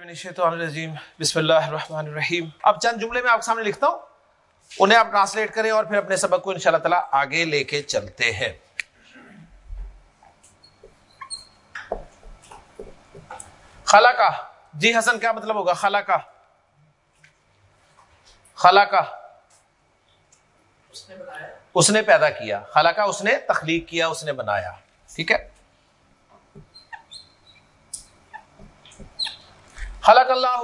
بسم اللہ الرحمن الرحیم۔ اب چند جملے میں آپ کے سامنے لکھتا ہوں انہیں آپ ٹرانسلیٹ کریں اور پھر اپنے سبق کو ان شاء اللہ تعالیٰ آگے لے کے چلتے ہیں۔ خلا کا جی حسن کیا مطلب ہوگا؟ خلا کا خلا کا اس نے پیدا کیا۔ خلا کا اس نے تخلیق کیا اس نے بنایا۔ ٹھیک ہے؟ خلق اللہ.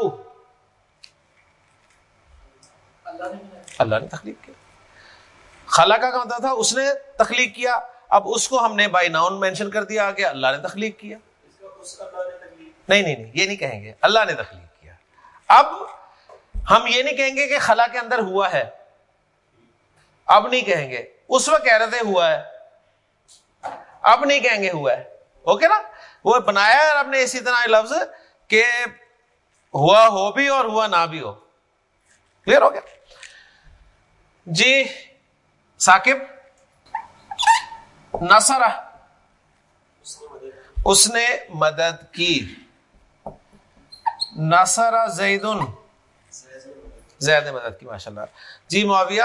اللہ نے تخلیق کیا خلق کا مطلب تھا اس نے تخلیق کیا. اب اس کو ہم نے بائی ناؤن مینشن کر دیا کہ اللہ نے تخلیق کیا. نہیں نہیں نہیں، یہ نہیں کہیں گے. اللہ نے تخلیق کیا. اب ہم یہ نہیں کہیں گے کہ خلا کے اندر ہوا ہے. اب نہیں کہیں گے. اس وقت کہہ رہے تھے ہوا ہے. اب نہیں کہیں گے ہوا ہے. اوکے نا؟ وہ بنایا ہے اب نے اسی طرح لفظ کہ ہوا ہو بھی اور ہوا نہ بھی ہو۔ کلیئر ہو گیا؟ جی ثاقب نسرا اس نے مدد کی۔ نسرا زید زید نے مدد کی ماشاء اللہ جی معاویہ۔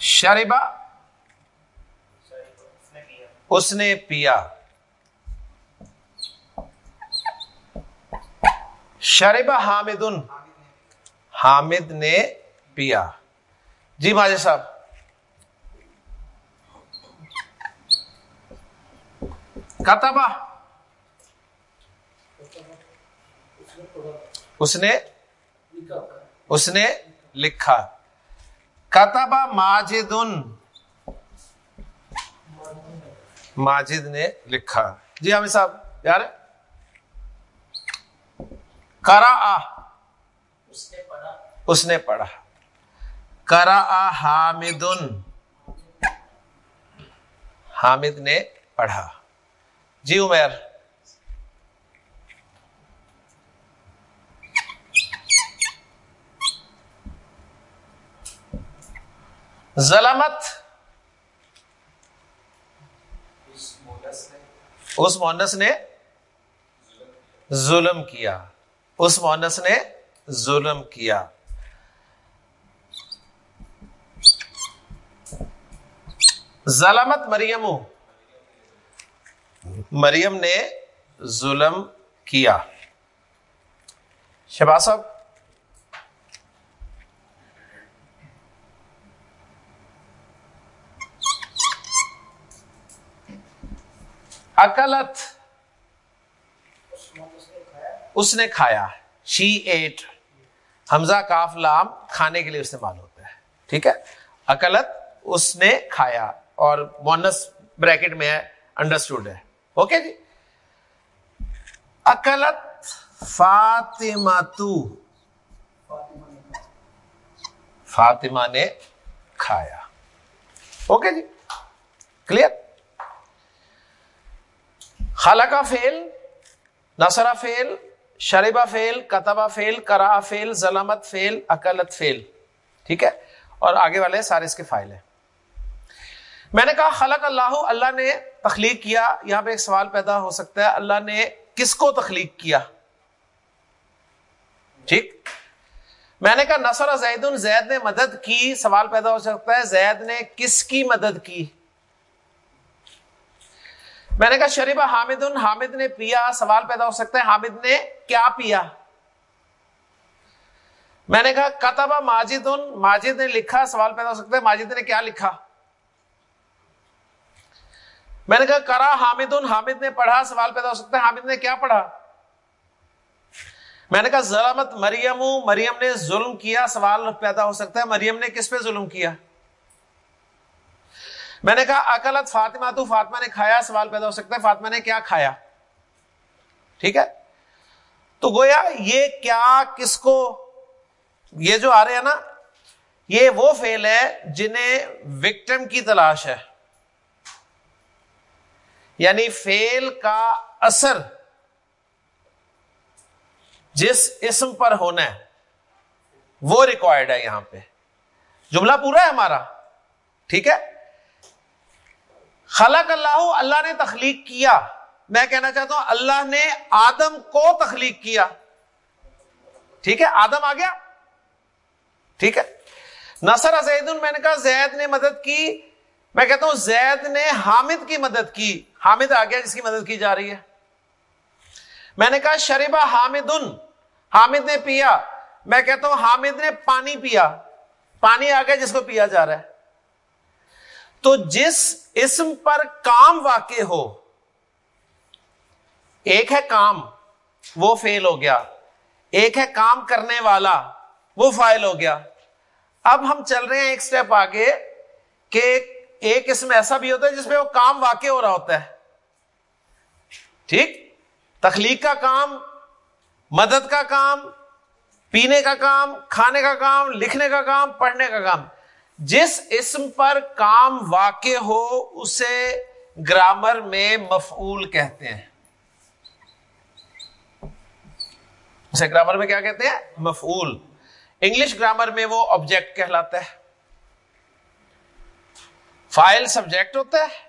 شریبا اس نے پیا۔ شرب حامد حامد نے پیا۔ جی ماجد صاحب۔ کتبا اس نے اس نے لکھا۔ کتبا ماجد ماجد نے لکھا۔ جی حامد صاحب، یار۔ کرا اس نے پڑھا. کرا حامد حامد نے پڑھا. جی عمیر ظلمت. اس مونس نے ظلم کیا. اس مونس نے ظلم کیا۔ ظلمت مریم۔ مریم نے ظلم کیا۔ شباز صاحب۔ اکلت۔ اس نے کھایا۔ شی ایٹ۔ حمزہ کاف لام کھانے کے لیے استعمال ہوتا ہے۔ ٹھیک ہے؟ اکلت اس نے کھایا اور مونس بریکٹ میں ہے، انڈرسٹوڈ ہے۔ اوکے جی؟ اکلت فاطمہ تو فاطمہ نے کھایا۔ اوکے جی؟ کلیئر؟ خالہ کا فیل نسرا فیل شربا فیل، کتبہ فیل کرا فیل، ظلمت فیل، اکلت فیل، ٹھیک ہے؟ اور آگے والے سارے اس کے فائل ہیں۔ میں نے کہا، خلق اللہ اللہ نے تخلیق کیا۔ یہاں پہ ایک سوال پیدا ہو سکتا ہے، اللہ نے کس کو تخلیق کیا؟ ٹھیک؟ میں نے کہا نسر زید زید نے مدد کی۔ سوال پیدا ہو سکتا ہے، زید نے کس کی مدد کی؟ میں نے کہا شریبہ حامد حامد نے پیا، سوال پیدا ہو سکتا ہے، حامد نے کیا پیا؟ میں نے کہا، کتبہ ماجد ماجد نے لکھا، سوال پیدا ہو سکتا ہے، ماجد نے کیا لکھا؟ میں نے کہا، کرا حامد حامد نے پڑھا، سوال پیدا ہو سکتا ہے، حامد نے کیا پڑھا؟ میں نے کہا ظلمت مریم مریم نے ظلم کیا، سوال پیدا ہو سکتا ہے، مریم نے کس پہ ظلم کیا؟ میں نے کہا اکلت فاطمہ، تو فاطمہ نے کھایا؟ سوال پیدا ہو سکتا ہے فاطمہ نے کیا کھایا؟ ٹھیک ہے؟ تو گویا یہ کیا کس کو؟ یہ جو آ رہے ہیں نا، یہ وہ فیل ہے جنہیں وکٹم کی تلاش ہے۔ یعنی فیل کا اثر جس اسم پر ہونا ہے، وہ ریکوائرڈ ہے یہاں پہ۔ جملہ پورا ہے ہمارا۔ ٹھیک ہے؟ خلق اللہ اللہ نے تخلیق کیا۔ میں کہنا چاہتا ہوں، اللہ نے آدم کو تخلیق کیا۔ ٹھیک ہے؟ آدم آ گیا۔ ٹھیک ہے؟ نصر زید میں نے کہا زید نے مدد کی۔ میں کہتا ہوں زید نے حامد کی مدد کی۔ حامد آ گیا، جس کی مدد کی جا رہی ہے۔ میں نے کہا شریبہ حامد حامد نے پیا۔ میں کہتا ہوں حامد نے پانی پیا۔ پانی آ گیا، جس کو پیا جا رہا ہے۔ تو جس اسم پر کام واقع ہو، ایک ہے کام، وہ فیل ہو گیا، ایک ہے کام کرنے والا، وہ فائل ہو گیا۔ اب ہم چل رہے ہیں ایک سٹیپ آگے کہ ایک اسم ایسا بھی ہوتا ہے جس میں وہ کام واقع ہو رہا ہوتا ہے۔ ٹھیک؟ تخلیق کا کام، مدد کا کام، پینے کا کام، کھانے کا کام، لکھنے کا کام، پڑھنے کا کام۔ جس اسم پر کام واقع ہو، اسے گرامر میں مفعول کہتے ہیں۔ اسے گرامر میں کیا کہتے ہیں؟ مفعول۔ انگلش گرامر میں وہ آبجیکٹ کہلاتا ہے۔ فائل سبجیکٹ ہوتا ہے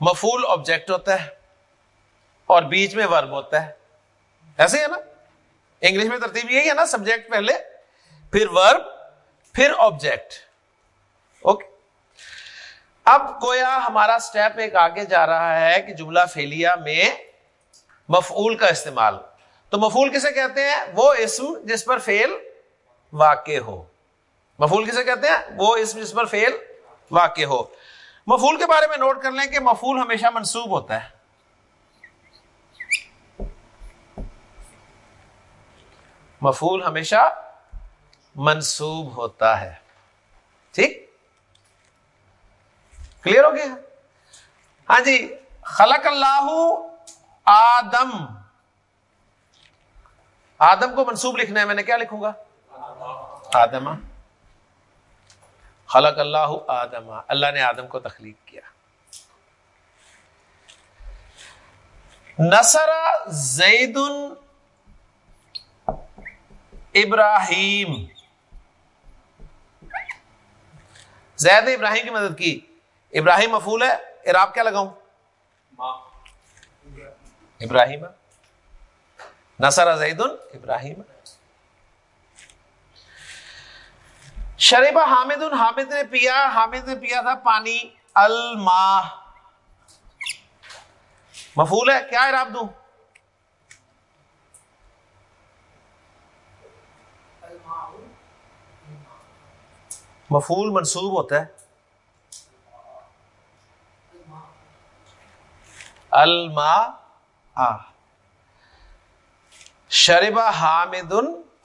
مفول آبجیکٹ ہوتا ہے، اور بیچ میں ورب ہوتا ہے۔ ایسے ہی ہے نا؟ انگلش میں ترتیب یہی ہے نا سبجیکٹ پہلے، پھر ورب پھر آبجیکٹ اوکے اب گویا ہمارا سٹیپ ایک آگے جا رہا ہے کہ جملہ فیلیا میں مفعول کا استعمال. تو مفول کسے کہتے ہیں؟ وہ اسم جس پر فیل واقع ہو. مفول کسے کہتے ہیں؟ وہ اسم جس پر فیل واقع ہو. مفول کے بارے میں نوٹ کر لیں کہ مفول ہمیشہ منسوب ہوتا ہے. مفول ہمیشہ منسوب ہوتا ہے۔ ٹھیک؟ کلیئر ہو گیا؟ ہاں جی خلق اللہ آدم۔ آدم کو منسوب لکھنا ہے، میں نے کیا لکھوں گا؟ آدم۔ خلق اللہ آدم۔ اللہ نے آدم کو تخلیق کیا۔ نصر زید ابراہیم۔ زید نے ابراہیم کی مدد کی۔ ابراہیم مفول ہے اراب کیا لگاؤں؟ ابراہیم۔ نسر زید ابراہیم۔ شریبہ حامد حامد نے پیا حامد نے پیا تھا پانی الما مفول ہے کیا اراب دوں؟ مفول منصوب ہوتا ہے۔ الما آ شربا حامد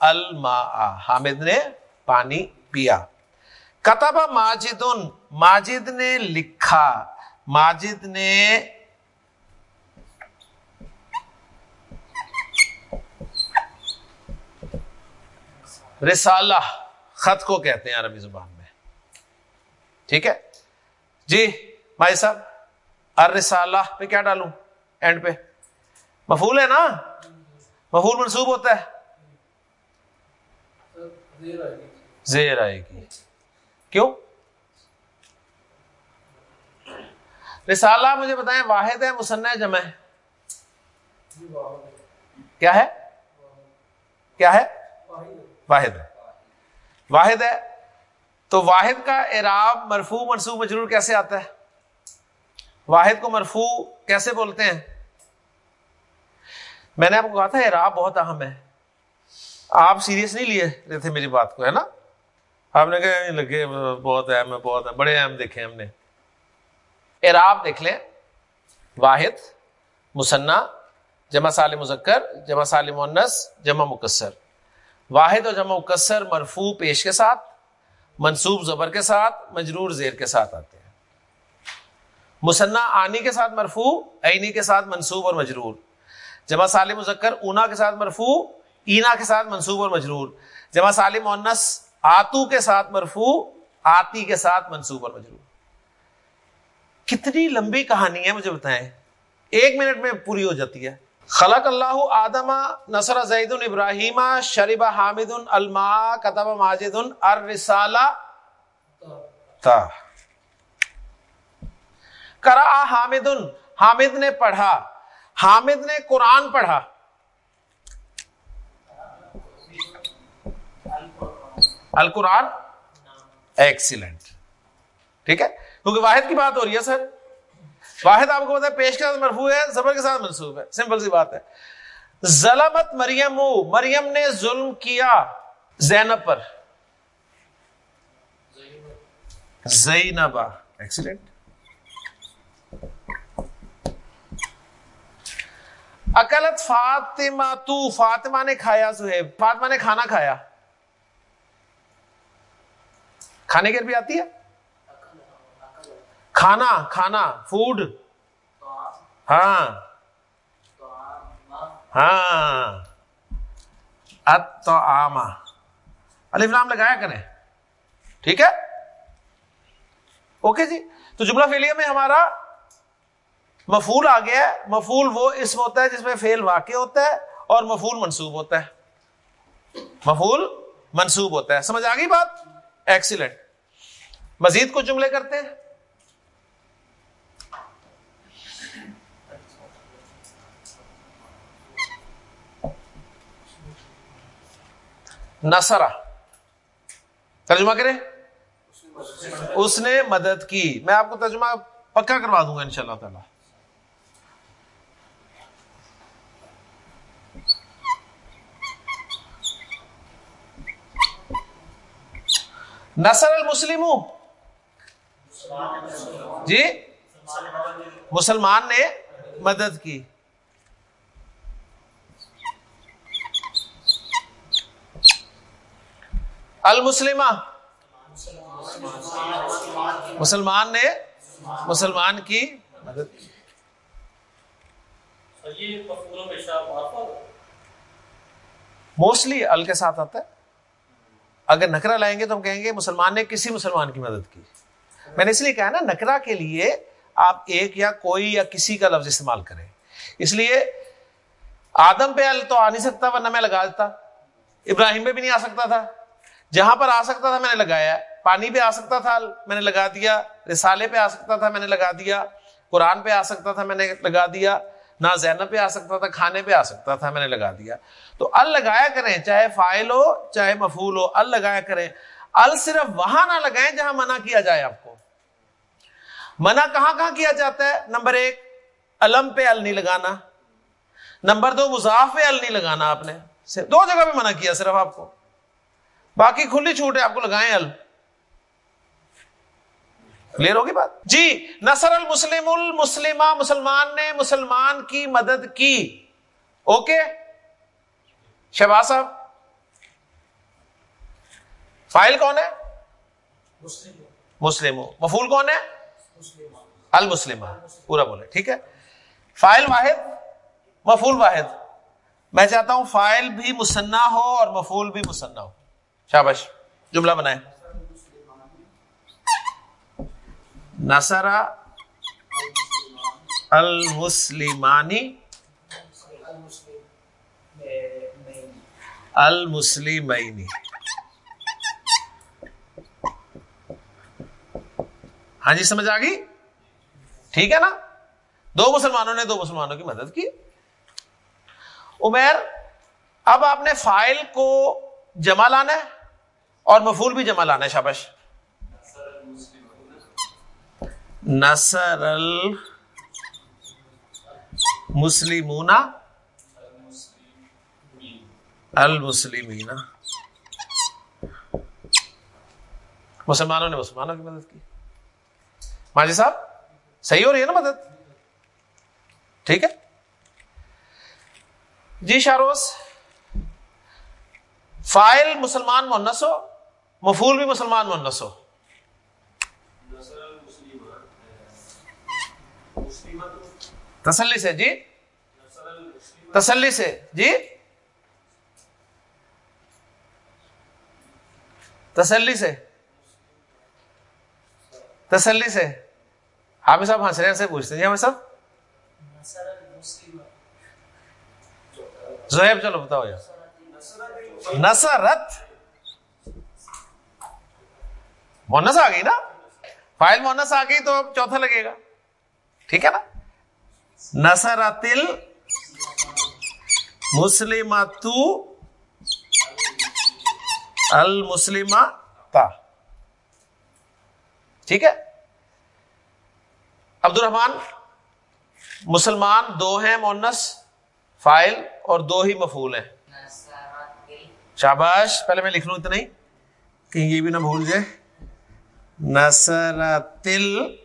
الما حامد نے پانی پیا۔ کتب ماجد ماجد نے لکھا۔ ماجد نے رسالہ، خط کو کہتے ہیں عربی زبان میں۔ ٹھیک ہے؟ جی بھائی صاحب ارسالہ پہ کیا ڈالوں؟ اینڈ پہ۔ مفول ہے نا؟ مفول منسوب ہوتا ہے۔ زیر آئے گی۔ کیوں؟ رسالہ مجھے بتائیں، واحد ہے مسنح جمع ہے۔ کیا ہے؟ کیا ہے؟ واحد ہے۔ واحد ہے۔ تو واحد کا اعراب مرفو منصوب مجرور کیسے آتا ہے؟ واحد کو مرفو کیسے بولتے ہیں؟ میں نے آپ کو کہا تھا اعراب بہت اہم ہے۔ آپ سیریس نہیں لیے رہے تھے میری بات کو، ہے نا؟ آپ نے کہا یعنی لگے بہت اہم ہے، بہت بڑے اہم دیکھے ہم نے۔ اعراب دیکھ لیں۔ واحد، مسنا، جمع سال مذکر، جمع سال مونس جمع مکسر۔ واحد اور جمع مکسر مرفو پیش کے ساتھ منصوب زبر کے ساتھ، مجرور زیر کے ساتھ آتے ہیں۔ مسنا آنی کے ساتھ مرفو عینی کے ساتھ منصوب اور مجرور۔ جمع سالم مذکر، اونا کے ساتھ مرفو اینا کے ساتھ منصوب اور مجرور۔ جمع سالم مونس آتو کے ساتھ مرفو آتی کے ساتھ منصوب اور مجرور۔ کتنی لمبی کہانی ہے، مجھے بتائیں۔ ایک منٹ میں پوری ہو جاتی ہے۔ خلق اللہ آدم نصر زید ابراہیم شریب حامد الما کتب ماجد الرسالہ کرا حامد حامد نے پڑھا، حامد نے قرآن پڑھا. القرآن؟ ایکسیلنٹ. ٹھیک ہے؟ کیونکہ واحد کی بات ہو رہی ہے سر. واحد آپ کو پتا ہے پیش کے ساتھ مرفوع ہے، زبر کے ساتھ منسوخ ہے، سمپل سی بات ہے۔ ظلمت مریم مریم نے ظلم کیا زینب پر۔ زینبا ایکسیلنٹ اکلت فاطمہ تو، فاطمہ نے کھایا سہیب، فاطمہ نے کھانا کھایا۔ کھانے کے بھی آتی ہے؟ کھانا کھانا فوڈ ہاں۔ ہاں۔ ات آما الف نام لگایا کریں۔ ٹھیک ہے؟ اوکے جی۔ تو جملہ فیلیا میں ہمارا مفول آ گیا ہے۔ مفول وہ اسم ہوتا ہے جس میں فیل واقع ہوتا ہے اور مفول منسوب ہوتا ہے۔ مفول منسوب ہوتا ہے۔ سمجھ آ گئی بات؟ ایکسیلنٹ مزید کچھ جملے کرتے ہیں؟ نسرا ترجمہ کرے اس نے مدد کی۔ میں آپ کو ترجمہ پکا کروا دوں گا ان شاء اللہ تعالی۔ نسر المسلم جی؟ مسلمان نے مدد کی۔ المسلمہ۔ مسلمان نے مسلمان کی مدد کی۔ موسٹلی ال کے ساتھ آتا ہے۔ اگر نکرا لائیں گے تو ہم کہیں گے مسلمان نے کسی مسلمان کی مدد کی۔ میں نے اس لیے کہا نا نکرا کے لیے آپ ایک یا کوئی یا کسی کا لفظ استعمال کریں۔ اس لیے آدم پہ ال تو آ نہیں سکتا ورنہ میں لگا دیتا۔ ابراہیم پہ بھی نہیں آ سکتا تھا۔ جہاں پر آ سکتا تھا میں نے لگایا، پانی پہ آ سکتا تھا میں نے لگا دیا، رسالے پہ آ سکتا تھا میں نے لگا دیا، قرآن پہ آ سکتا تھا میں نے لگا دیا، نہ زینب پہ آ سکتا تھا، کھانے پہ آ سکتا تھا میں نے لگا دیا۔ تو ال لگایا کریں، چاہے فائل ہو، چاہے مفول ہو، ال لگایا کریں۔ ال صرف وہاں نہ لگائیں جہاں منع کیا جائے آپ کو۔ منع کہاں کہاں کیا جاتا ہے؟ نمبر ایک، علم پہ ال نہیں لگانا۔ نمبر دو، مضاف پہ ال نہیں لگانا آپ نے۔ صرف دو جگہ پہ منع کیا صرف آپ کو۔ باقی کھلی چھوٹ ہے، آپ کو لگائیں ال کلیئر ہوگی بات؟ جی نصر المسلم المسلمہ، مسلمان نے مسلمان کی مدد کی۔ اوکے؟ شہباز صاحب۔ فائل کون ہے؟ مسلم مفول کون ہے؟ المسلم پورا بولے، ٹھیک ہے۔ فائل واحد۔ مفول واحد۔ میں چاہتا ہوں فائل بھی مسنا ہو اور مفول بھی مسنا ہو۔ شابش جملہ بنائے نسرا المسلمانی، المسلمینی۔ ہاں جی سمجھ آ گئی؟ ٹھیک ہے نا؟ دو مسلمانوں نے دو مسلمانوں کی مدد کی۔ عمیر، اب آپ نے فائل کو جمع لانا ہے۔ اور مفول بھی جمع لانا ہے شابش نصر المسلمون المسلمین۔ مسلمانوں نے مسلمانوں کی مدد کی۔ ماجی صاحب، صحیح ہو رہی ہے نا مدد؟ ٹھیک ہے۔ جی شاروس فائل مسلمان مونس ہو۔ مفول بھی مسلمان مونس ہو۔ تسلی سے جی؟ تسلی سے جی؟ تسلی سے۔ تسلی سے۔ حامد صاحب ہنس رہے سے پوچھتے ہیں جی ہمیں سب زہیب چلو بتاؤ یار۔ نسرت مونس آ گئی نا؟ فائل مونس آ گئی تو چوتھا لگے گا۔ ٹھیک ہے نا؟ نسراتل مسلمات المسلمہ تا ٹھیک ہے؟ عبد الرحمان مسلمان دو ہیں مونس فائل اور دو ہی مفول ہیں۔ شاباش پہلے میں لکھ لوں اتنا ہی کہیں یہ بھی نہ بھول جائے۔ نسرتل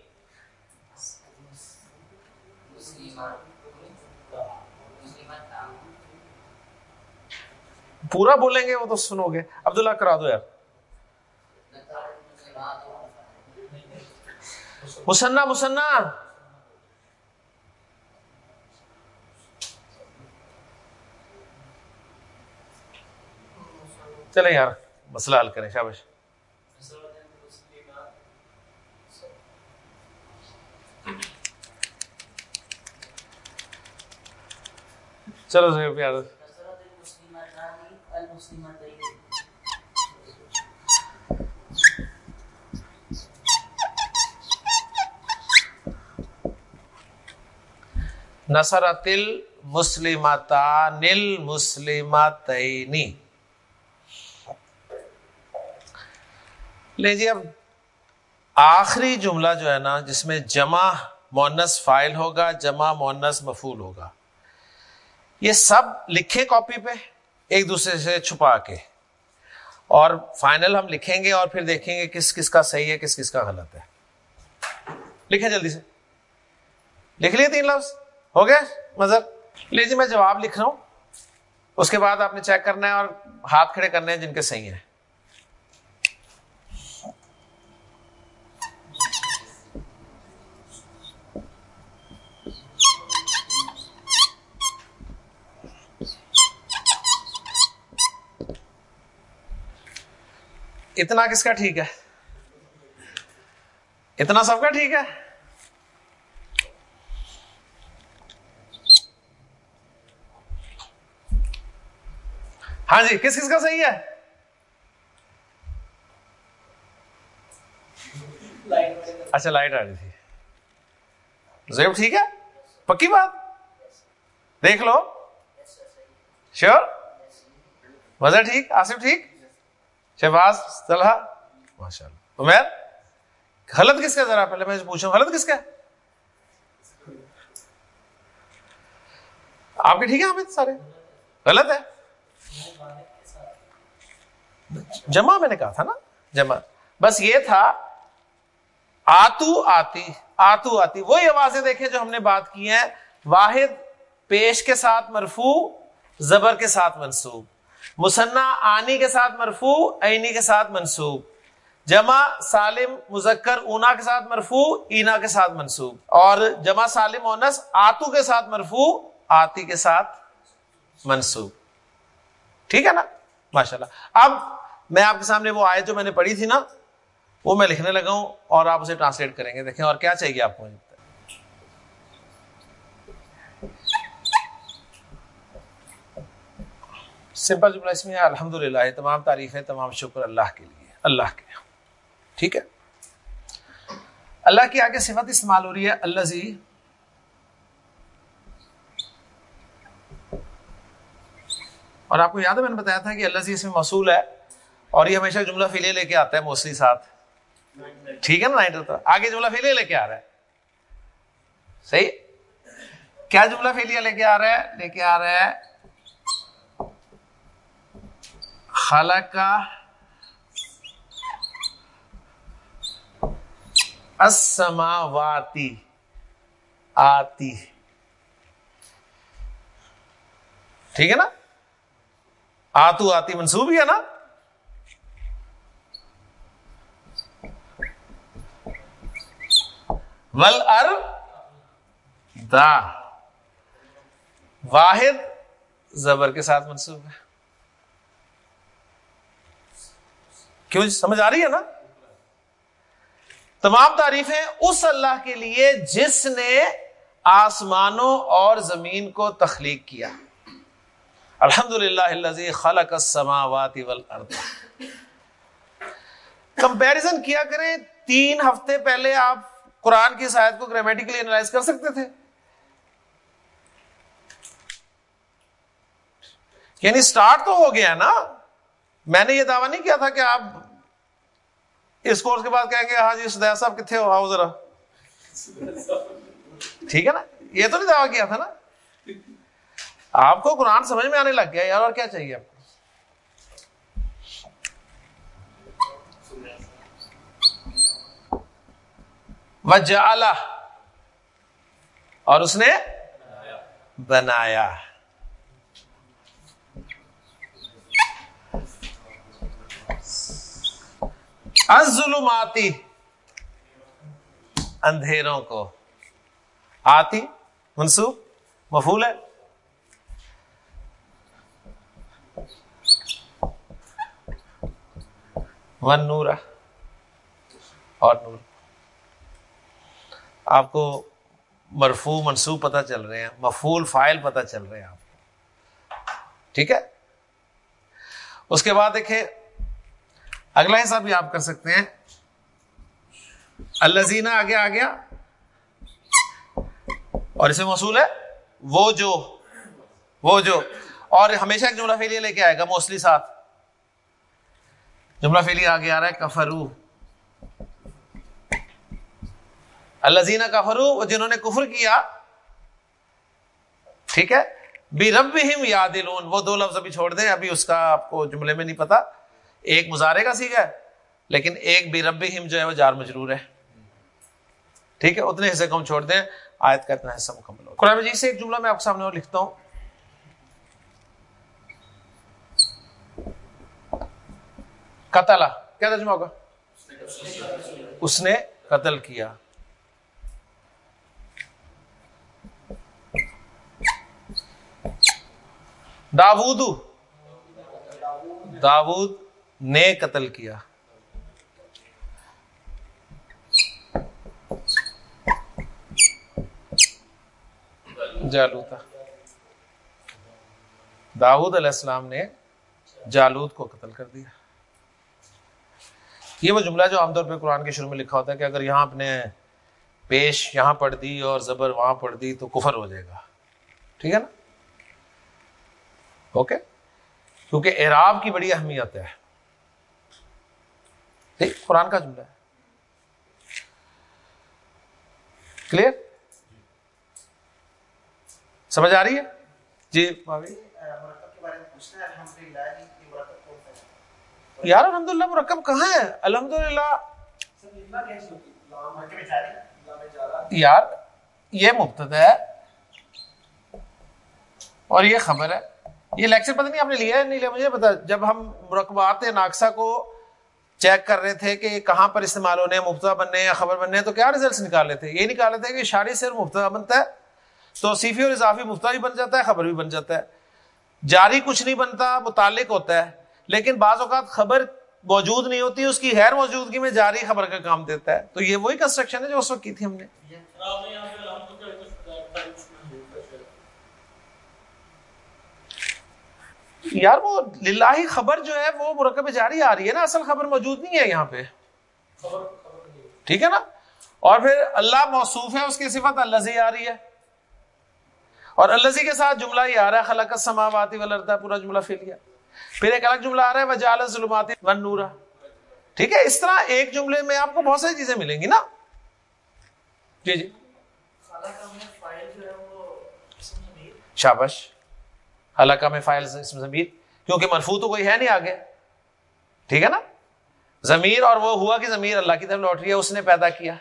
پورا بولیں گے وہ تو سنو گے. عبداللہ کرا دو یار. مسنا مسنا. چلے یار، مسئلہ حل کریں، شابش. چلو پیار نسرت المسلمتا نل مسلمتینی۔ لے جی اب آخری جملہ جو ہے نا، جس میں جمع مونس فائل ہوگا، جمع مونس مفول ہوگا۔ یہ سب لکھیں کاپی پہ، ایک دوسرے سے چھپا کے۔ اور فائنل ہم لکھیں گے اور پھر دیکھیں گے کس کس کا صحیح ہے، کس کس کا غلط ہے۔ لکھیں جلدی سے۔ لکھ لیے تین لفظ۔ ہو گئے مذہب؟ لیجیے میں جواب لکھ رہا ہوں۔ اس کے بعد آپ نے چیک کرنا ہے اور ہاتھ کھڑے کرنے ہیں جن کے صحیح ہیں۔ اتنا کس کا ٹھیک ہے؟ اتنا سب کا ٹھیک ہے؟ ہاں جی کس کس کا صحیح ہے؟ اچھا لائٹ آ رہی تھی۔ زیب، ٹھیک ہے؟ پکی بات؟ دیکھ لو۔ شیور وزر ٹھیک؟ آصف ٹھیک؟ شہباز طلحہ؟ ماشاء اللہ عمیر غلط کس کا ذرا پہلے میں پوچھوں غلط کس کا آپ کے ٹھیک ہے حامد سارے؟ غلط ہے؟ جمع میں نے کہا تھا نا جمع۔ بس یہ تھا آتو آتی آتو آتی۔ وہی آوازیں دیکھیں جو ہم نے بات کی ہیں واحد پیش کے ساتھ مرفو زبر کے ساتھ منسوب۔ مسنا آنی کے ساتھ مرفو عینی کے ساتھ منسوب۔ جمع سالم، مذکر، اونا کے ساتھ مرفو اینا کے ساتھ منسوب۔ اور جمع سالم اونس، آتو کے ساتھ مرفو آتی کے ساتھ منسوب۔ ٹھیک ہے نا؟ ماشاء اللہ اب میں آپ کے سامنے وہ آئے جو میں نے پڑھی تھی نا، وہ میں لکھنے لگا ہوں اور آپ اسے ٹرانسلیٹ کریں گے۔ دیکھیں اور کیا چاہیے آپ کو۔ سمپل جملہ اس میں الحمد للہ تمام تعریف ہے، تمام شکر اللہ کے لیے، اللہ کے ٹھیک ہے؟ اللہ کی آگے صفت استعمال ہو رہی ہے اللہ زی اور آپ کو یاد ہے، میں نے بتایا تھا کہ اللہ زی اس میں موصول ہے اور یہ ہمیشہ جملہ فیلے لے کے آتا ہے موسلی ساتھ۔ ٹھیک ہے نا نائنٹ آگے جملہ فیلے لے کے آ رہا ہے۔ صحیح؟ کیا جملہ فیلیا لے کے آ رہا ہے؟ لے کے آ رہا ہے۔ خلق السماواتی آتی ٹھیک ہے نا آتو آتی منسوب ہی ہے نا ول ار دا واحد زبر کے ساتھ منسوب ہے کیوں جی؟ سمجھ آ رہی ہے نا؟ تمام تعریفیں اس اللہ کے لیے جس نے آسمانوں اور زمین کو تخلیق کیا۔ الحمد للہ خلق السماوات والارض۔ کمپیریزن کیا کریں، تین ہفتے پہلے آپ قرآن کی شاید کو گرامیٹیکلی انالائز کر سکتے تھے۔ یعنی سٹارٹ تو ہو گیا نا؟ میں نے یہ دعویٰ نہیں کیا تھا کہ آپ اس کورس کے بعد کہیں گے ہاں جی سدیا صاحب کتنے ہو؟ آؤ ذرا۔ ٹھیک ہے نا؟ یہ تو نہیں دعویٰ کیا تھا نا؟ آپ کو قرآن سمجھ میں آنے لگ گیا یار، اور کیا چاہیے آپ کو؟ وجعلہ۔ اور اس نے بنایا۔ ظلماتی اندھیروں کو آتی منسوخ مفول ہے ون نور اور نور آپ کو مرفو منصوب پتہ چل رہے ہیں مفول فائل پتہ چل رہے ہیں آپ کو۔ ٹھیک ہے؟ اس کے بعد دیکھیں اگلا حصہ بھی آپ کر سکتے ہیں۔ اللہ زینہ آگے آ گیا۔ اور اسے موصول ہے۔ وہ جو وہ جو، اور ہمیشہ ایک جملہ فیلیا لے کے آئے گا موسٹلی ساتھ۔ جملہ فیلی آگے آ رہا ہے، کفرو۔ اللہ زینہ کفرو جنہوں نے کفر کیا، ٹھیک ہے، بی رب یاد وہ دو لفظ ابھی چھوڑ دیں، ابھی اس کا آپ کو جملے میں نہیں پتا۔ ایک مظاہرے کا سیکھا ہے، لیکن ایک بھی رب جو ہے وہ جار مجرور ہے۔ ٹھیک ہے، اتنے حصے کو ہم چھوڑ دیں آیت کا اتنا حصہ مکمل ہو قرآن مجید سے ایک جملہ میں آپ کے سامنے اور لکھتا ہوں۔ قتل کیا ترجمہ ہوگا؟ اس نے قتل کیا۔ داود داود نے قتل کیا۔ جالوتا داود علیہ السلام نے جالود کو قتل کر دیا۔ یہ وہ جملہ جو عام طور پہ قرآن کے شروع میں لکھا ہوتا ہے کہ اگر یہاں اپنے پیش یہاں پڑھ دی اور زبر وہاں پڑھ دی تو کفر ہو جائے گا۔ ٹھیک ہے نا؟ اوکے؟ کیونکہ اعراب کی بڑی اہمیت ہے۔ قرآن کا جملہ ہے۔ کلیئر سمجھ آ رہی ہے؟ جی۔ یار الحمد للہ مرکب کہاں ہے؟ الحمد للہ یار یہ مفت ہے۔ اور یہ خبر ہے۔ یہ لیکچر پتہ نہیں آپ نے لیا ہے نہیں لیا مجھے پتا جب ہم مرکبات ناکسا کو چیک کر رہے تھے کہ کہاں پر استعمال ہونے مفتا بننے یا خبر بننے تو کیا ریزلٹس نکالے تھے؟ یہ نکالے تھے کہ شاری سے مفتا بنتا ہے، تو صیفی اور اضافی مفتا بھی بن جاتا ہے، خبر بھی بن جاتا ہے۔ جاری کچھ نہیں بنتا، متعلق ہوتا ہے، لیکن بعض اوقات خبر موجود نہیں ہوتی، اس کی غیر موجودگی میں جاری خبر کا کام دیتا ہے۔ تو یہ وہی کنسٹرکشن ہے جو اس وقت کی تھی ہم نے۔ یار وہ للہی خبر جو ہے وہ مرکب جاری آ رہی ہے نا اصل خبر موجود نہیں ہے یہاں پہ۔ ٹھیک ہے نا؟ اور پھر اللہ موصوف ہے اس کی صفت اللہ آ رہی ہے۔ اور اللہ کے ساتھ جملہ ہی آ رہا ہے خلق سماواتی ولرتا پورا جملہ پھر لیا پھر ایک الگ جملہ آ رہا ہے وجال ظلماتی ون نورا ٹھیک ہے اس طرح ایک جملے میں آپ کو بہت ساری چیزیں ملیں گی نا۔ جی جی۔ شابش حلقہ میں فائل ضمیر کیونکہ مرفو تو کوئی ہے نہیں آگے۔ ٹھیک ہے نا؟ ضمیر اور وہ ہوا کہ ضمیر اللہ کی طرف لوٹ رہی ہے اس نے پیدا کیا۔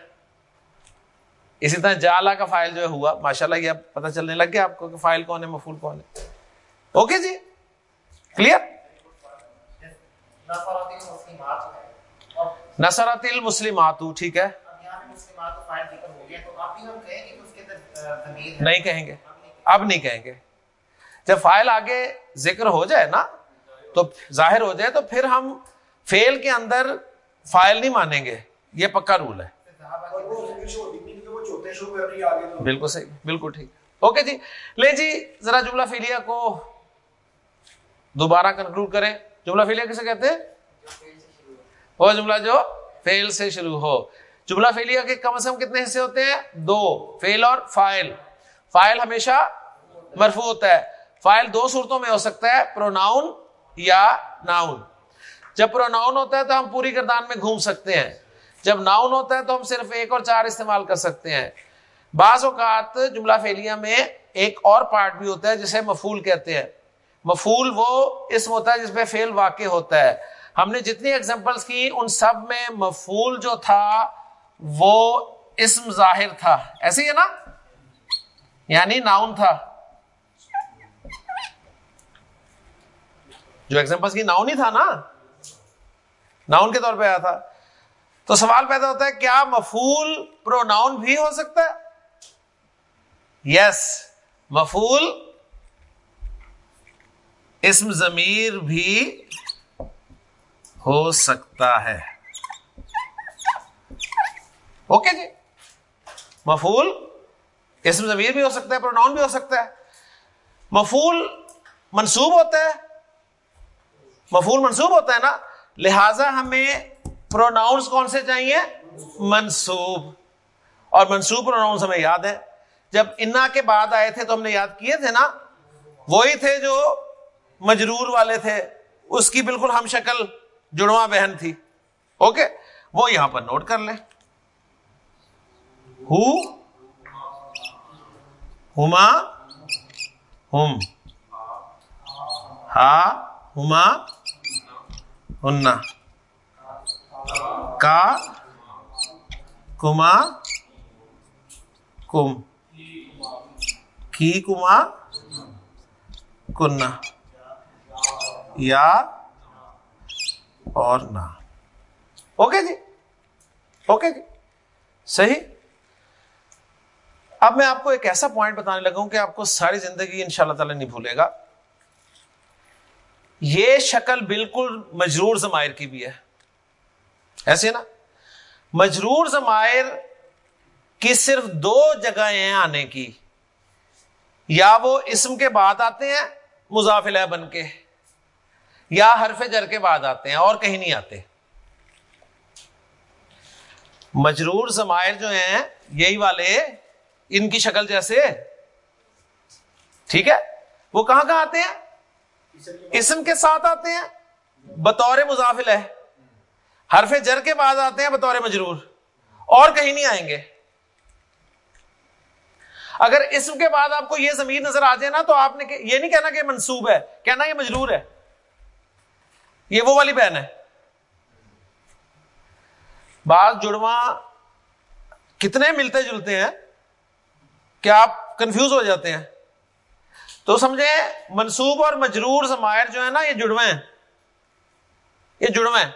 اسی طرح جالا کا فائل جو ہوا ماشاء اللہ یہ پتا چلنے لگ گیا آپ کو کہ فائل کون ہے مفول کون ہے۔ اوکے جی؟ کلیئر نسرت المسلمات ٹھیک ہے۔ نہیں کہیں گے۔ اب نہیں کہیں گے۔ جب فائل آگے ذکر ہو جائے نا، تو ظاہر ہو جائے، تو پھر ہم فیل کے اندر فائل نہیں مانیں گے۔ یہ پکا رول ہے۔ بالکل صحیح، بالکل ٹھیک۔ اوکے جی لے جی ذرا جملہ فیلیا کو دوبارہ کنکلوڈ کریں۔ جملہ فیلیا کسے کہتے ہیں؟ وہ جملہ جو فیل سے شروع ہو۔ جملہ فیلیا کے کم از کم کتنے حصے ہوتے ہیں؟ دو فیل اور فائل۔ فائل ہمیشہ مرفوع ہوتا ہے۔ فائل دو صورتوں میں ہو سکتا ہے پروناؤن یا ناؤن جب پروناؤن ہوتا ہے تو ہم پوری گردان میں گھوم سکتے ہیں۔ جب ناؤن ہوتا ہے تو ہم صرف ایک اور چار استعمال کر سکتے ہیں۔ بعض اوقات جملہ فیلیا میں ایک اور پارٹ بھی ہوتا ہے جسے مفول کہتے ہیں۔ مفول وہ اسم ہوتا ہے جس پہ فیل واقع ہوتا ہے۔ ہم نے جتنی ایگزامپلس کی، ان سب میں مفول جو تھا، وہ اسم ظاہر تھا۔ ایسے ہی ہے نا؟ یعنی ناؤن تھا۔ جو ایگزامپلس کی ناؤن ہی تھا نا؟ ناؤن کے طور پہ آیا تھا۔ تو سوال پیدا ہوتا ہے، کیا مفول پرو ناؤن بھی ہو سکتا ہے؟ یس مفول اسم ضمیر بھی ہو سکتا ہے۔ اوکے جی۔ مفول اسم ضمیر بھی ہو سکتا ہے پروناؤن بھی ہو سکتا ہے۔ مفول منصوب ہوتا ہے مفول منصوب ہوتا ہے نا؟ لہذا ہمیں پروناؤنس کون سے چاہیے؟ منصوب اور منصوب پروناؤنس ہمیں یاد ہے۔ جب انا کے بعد آئے تھے تو ہم نے یاد کیے تھے نا؟ وہی تھے جو مجرور والے تھے۔ اس کی بالکل ہم شکل جڑواں بہن تھی۔ اوکے؟ وہ یہاں پر نوٹ کر لیں۔ ہما، ہم۔ ہا، ہما ہننا کا کما کم کی کما کننا یا اور نہ اوکے جی اوکے جی صحیح اب میں آپ کو ایک ایسا پوائنٹ بتانے لگا ہوں کہ آپ کو ساری زندگی ان شاء اللہ تعالی نہیں بھولے گا یہ شکل بالکل مجرور زمائر کی بھی ہے۔ ایسے نا؟ مجرور زمائر کی صرف دو جگہیں آنے کی۔ یا وہ اسم کے بعد آتے ہیں مضافل بن کے، یا حرف جر کے بعد آتے ہیں اور کہیں نہیں آتے۔ مجرور زمائر جو ہیں، یہی والے ان کی شکل جیسے۔ ٹھیک ہے؟ وہ کہاں کہاں آتے ہیں؟ اسم کے ساتھ آتے ہیں، بطور مضافل ہے۔ حرف جر کے بعد آتے ہیں، بطور مجرور۔ اور کہیں نہیں آئیں گے۔ اگر اسم کے بعد آپ کو یہ زمین نظر آ جائے نا، تو آپ نے یہ نہیں کہنا کہ منسوب ہے، کہنا یہ مجرور ہے۔ یہ وہ والی بہن ہے۔ بعض جڑواں کتنے ملتے جلتے ہیں کہ آپ کنفیوز ہو جاتے ہیں۔ تو سمجھیں منصوب اور مجرور زمائر جو ہے نا، یہ جڑوے ہیں۔ یہ جڑوے ہیں۔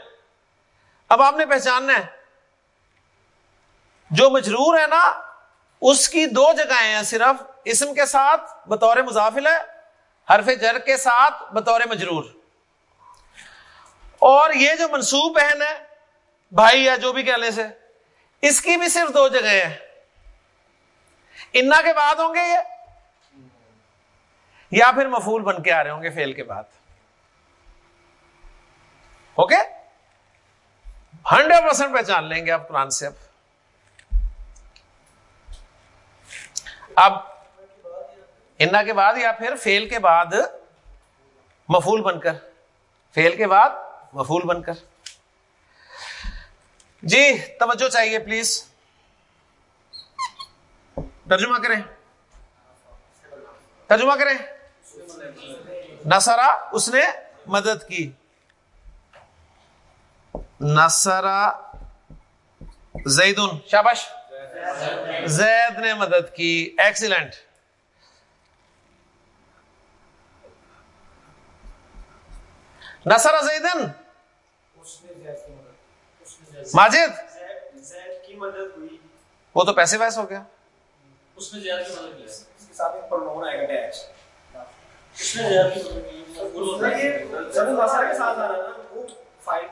اب آپ نے پہچاننا ہے۔ جو مجرور ہے نا، اس کی دو جگہیں ہیں، صرف اسم کے ساتھ بطور مضافل ہے، حرف جر کے ساتھ بطور مجرور۔ اور یہ جو منصوب بہن ہے، بھائی یا جو بھی کہنے سے، اس کی بھی صرف دو جگہ ہیں۔ انا کے بعد ہوں گے یہ۔ یا پھر مفول بن کے آ رہے ہوں گے فیل کے بعد۔ اوکے ہنڈریڈ پرسینٹ پہچان لیں گے آپ قرآن سے اب۔ اب انا کے بعد یا پھر فیل کے بعد مفول بن کر۔ فیل کے بعد مفول بن کر۔ جی توجہ چاہیے پلیز۔ ترجمہ کریں۔ ترجمہ کریں۔ نسرا اس نے مدد کی۔ نسرا زیدن شابش زید نے مدد کی۔ ایکسیلنٹ نسر زیدن۔ ماجد۔ وہ تو پیسے ویس ہو گیا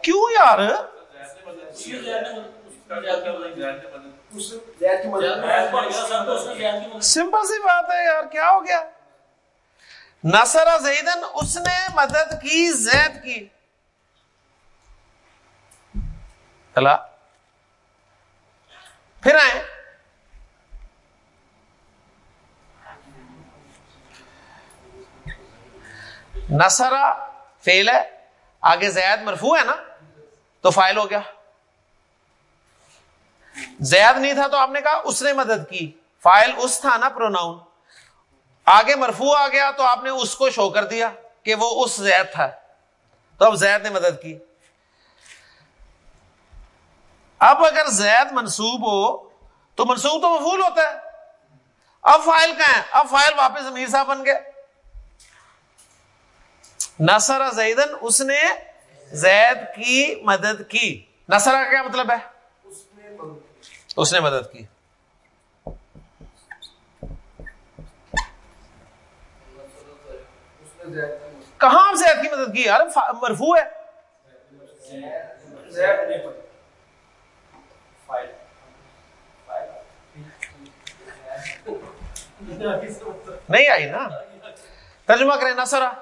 کیوں یار؟ سمپل سی بات ہے یار، کیا ہو گیا؟ نسر زیدن اس نے مدد کی، زید کی۔ چلا پھر آئے نسرا فیل ہے، آگے زید مرفو ہے نا، تو فائل ہو گیا۔ زید نہیں تھا تو آپ نے کہا اس نے مدد کی۔ فائل اس تھا نا پروناؤن آگے مرفو آ گیا تو آپ نے اس کو شو کر دیا کہ وہ اس زید تھا۔ تو اب زید نے مدد کی۔ اب اگر زید منسوب ہو تو منسوب تو مفول ہوتا ہے۔ اب فائل کہاں ہے؟ اب فائل واپس امیر صاحب بن گئے۔ نسر زیدن اس نے زید کی مدد کی۔ نسر کا کیا مطلب ہے؟ اس نے مدد کی۔ کہاں زید کی مدد کی؟ ارے مرفو ہے۔ نہیں آئی نا۔ ترجمہ کریں نا سرا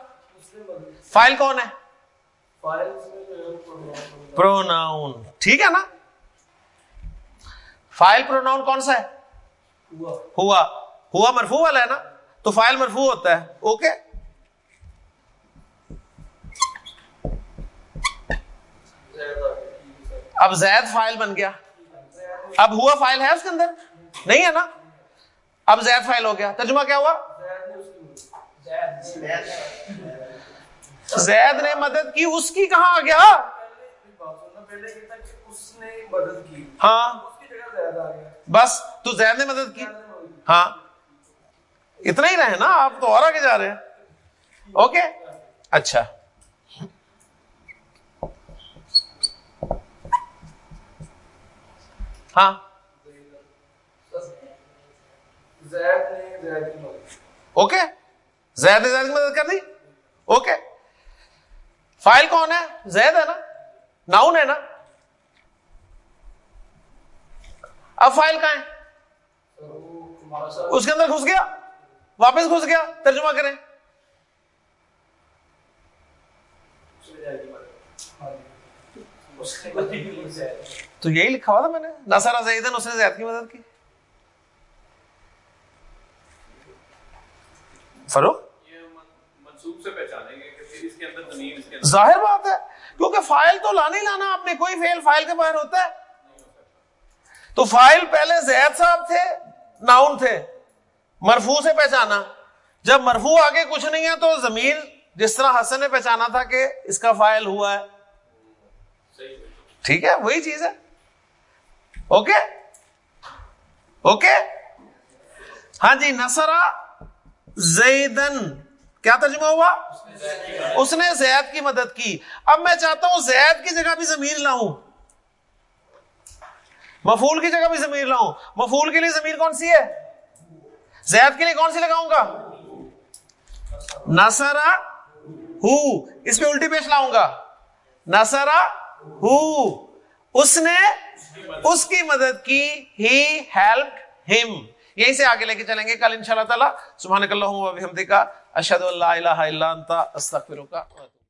فائل کون ہے? پروناؤن ٹھیک ہے نا؟ فائل پروناؤن کون سا ہے؟ ہوا. ہوا. مرفو والا ہے نا؟ تو فائل مرفو ہوتا ہے. اوکے اب زید فائل بن گیا. اب ہوا فائل ہے اس کے اندر؟ نہیں ہے نا؟ اب زید فائل ہو گیا. ترجمہ کیا ہوا؟ زید نے مدد کی، اس کی کہاں آ گیا؟ ہاں۔ بس، تو زید نے مدد کی۔ ہاں۔ اتنا ہی رہے نا؟ آپ تو اور آگے جا رہے ہیں۔ اوکے؟ اچھا۔ ہاں۔ اوکے؟ زید نے زید کی مدد کر دی؟ اوکے؟ فائل کون ہے؟ زید ہے نا؟ ناؤن ہے نا؟ اب فائل کہاں ہے؟ اس کے اندر گھس گیا؟ واپس گھس گیا؟ ترجمہ کریں۔ تو یہی لکھا ہوا تھا میں نے۔ نسرا زیدن اس نے زید کی مدد کی۔ فروخ ظاہر بات ہے کیونکہ فائل تو لانے لانا آپ نے کوئی فیل فائل کے باہر ہوتا ہے۔ تو فائل پہلے زید صاحب تھے ناؤن تھے مرفو سے پہچانا۔ جب مرفو آگے کچھ نہیں ہے تو زمین جس طرح حسن نے پہچانا تھا کہ اس کا فائل ہوا ہے۔ ٹھیک ہے وہی چیز ہے۔ اوکے؟ اوکے؟ ہاں جی نسرا زیدن۔ کیا ترجمہ ہوا؟ اس نے زید کی مدد کی۔ اب میں چاہتا ہوں زید کی جگہ بھی زمین لاؤں مفول کی جگہ بھی زمین لاؤں مفول کے لیے زمین کون سی ہے؟ زید کے لیے کون سی لگاؤں گا؟ نسرا ہو۔ اس پہ الٹی پیش لاؤں گا۔ نسرا ہو۔ اس نے اس کی مدد کی۔ ہی ہیلپ ہم یہیں سے آگے لے کے چلیں گے۔ کل ان شاء اللہ تعالیٰ سبحان اللہ کا اشد اللہ الہ الا انت استغفرک